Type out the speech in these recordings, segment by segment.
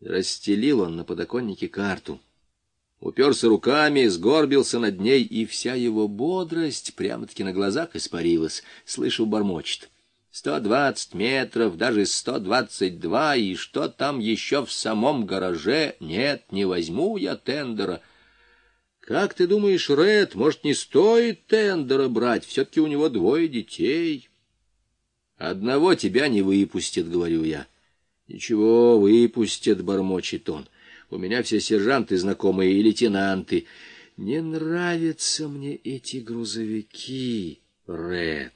Расстелил он на подоконнике карту. Уперся руками, сгорбился над ней, и вся его бодрость прямо-таки на глазах испарилась. Слышу, бормочет. Сто двадцать метров, даже сто двадцать два, и что там еще в самом гараже? Нет, не возьму я тендера. Как ты думаешь, Ред, может, не стоит тендера брать? Все-таки у него двое детей. Одного тебя не выпустят, говорю я. Ничего, выпустят, бормочет он. У меня все сержанты знакомые и лейтенанты. Не нравятся мне эти грузовики, Ред.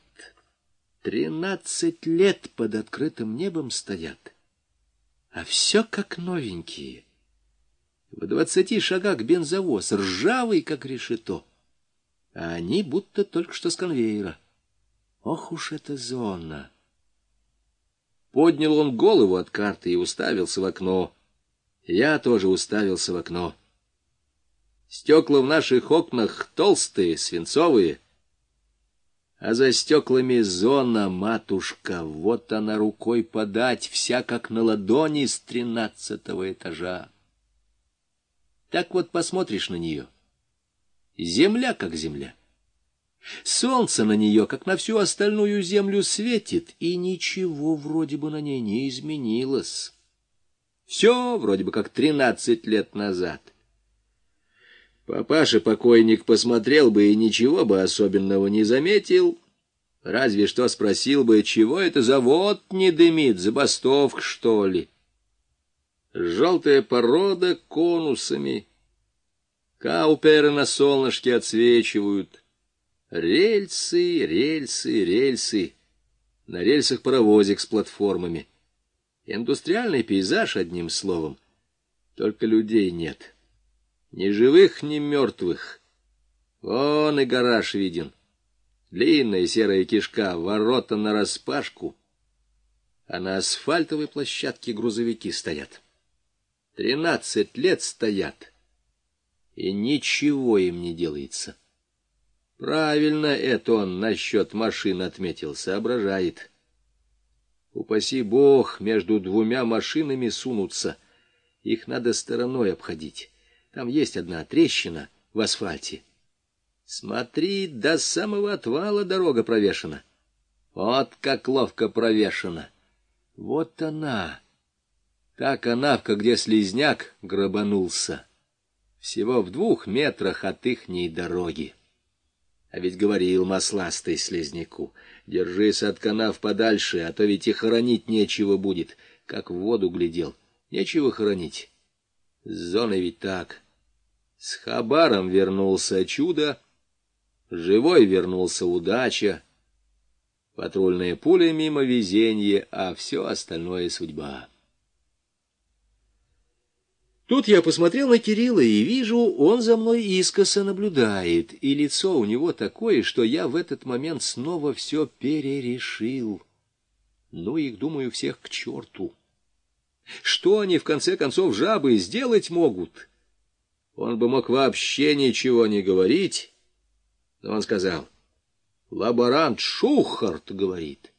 Тринадцать лет под открытым небом стоят, а все как новенькие. В двадцати шагах бензовоз, ржавый, как решето, а они будто только что с конвейера. Ох уж эта зона! Поднял он голову от карты и уставился в окно. Я тоже уставился в окно. Стекла в наших окнах толстые, свинцовые, а за стеклами зона, матушка, вот она рукой подать, вся как на ладони с тринадцатого этажа. Так вот посмотришь на нее. Земля как земля. Солнце на нее, как на всю остальную землю, светит, и ничего вроде бы на ней не изменилось. Все вроде бы как тринадцать лет назад. Папаша-покойник посмотрел бы и ничего бы особенного не заметил, разве что спросил бы, чего это завод не дымит, забастовка, что ли? Желтая порода конусами. Кауперы на солнышке отсвечивают. Рельсы, рельсы, рельсы. На рельсах паровозик с платформами. Индустриальный пейзаж, одним словом. Только людей нет. Ни живых, ни мертвых. Вон и гараж виден. Длинная серая кишка, ворота нараспашку. А на асфальтовой площадке грузовики стоят. Тринадцать лет стоят, и ничего им не делается. Правильно это он насчет машин отметил, соображает. Упаси бог, между двумя машинами сунуться. Их надо стороной обходить. Там есть одна трещина в асфальте. Смотри, до самого отвала дорога провешена. Вот как ловко провешена. Вот она, Та канавка, где слизняк грабанулся, всего в двух метрах от ихней дороги. А ведь говорил масластый слизняку, держись от канав подальше, а то ведь и хоронить нечего будет, как в воду глядел. Нечего хоронить. С зоной ведь так. С хабаром вернулся чудо, живой вернулся удача, патрульная пуля мимо везенье, а все остальное судьба. Тут я посмотрел на Кирилла и вижу, он за мной искоса наблюдает, и лицо у него такое, что я в этот момент снова все перерешил. Ну, их, думаю, всех к черту. Что они, в конце концов, жабы сделать могут? Он бы мог вообще ничего не говорить, но он сказал, лаборант Шухарт говорит,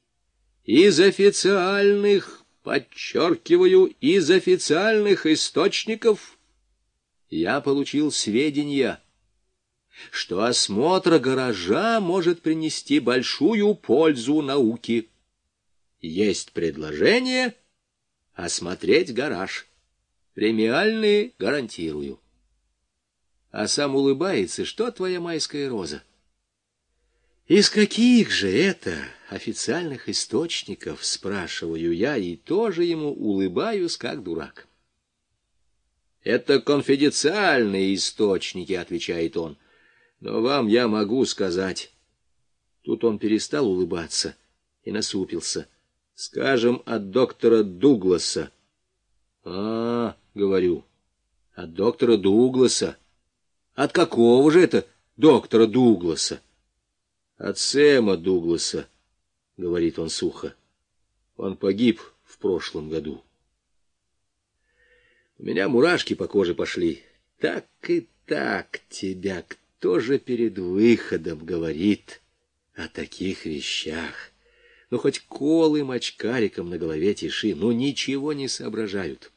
из официальных Подчеркиваю, из официальных источников я получил сведения, что осмотр гаража может принести большую пользу науке. Есть предложение осмотреть гараж. Премиальные гарантирую. А сам улыбается, что твоя майская роза? Из каких же это официальных источников, спрашиваю я, и тоже ему улыбаюсь, как дурак. Это конфиденциальные источники, отвечает он. Но вам я могу сказать. Тут он перестал улыбаться и насупился. Скажем, от доктора Дугласа. А, говорю, от доктора Дугласа. От какого же это доктора Дугласа? От Сэма Дугласа, — говорит он сухо. Он погиб в прошлом году. У меня мурашки по коже пошли. Так и так тебя кто же перед выходом говорит о таких вещах? Ну, хоть колым очкариком на голове тиши, ну, ничего не соображают.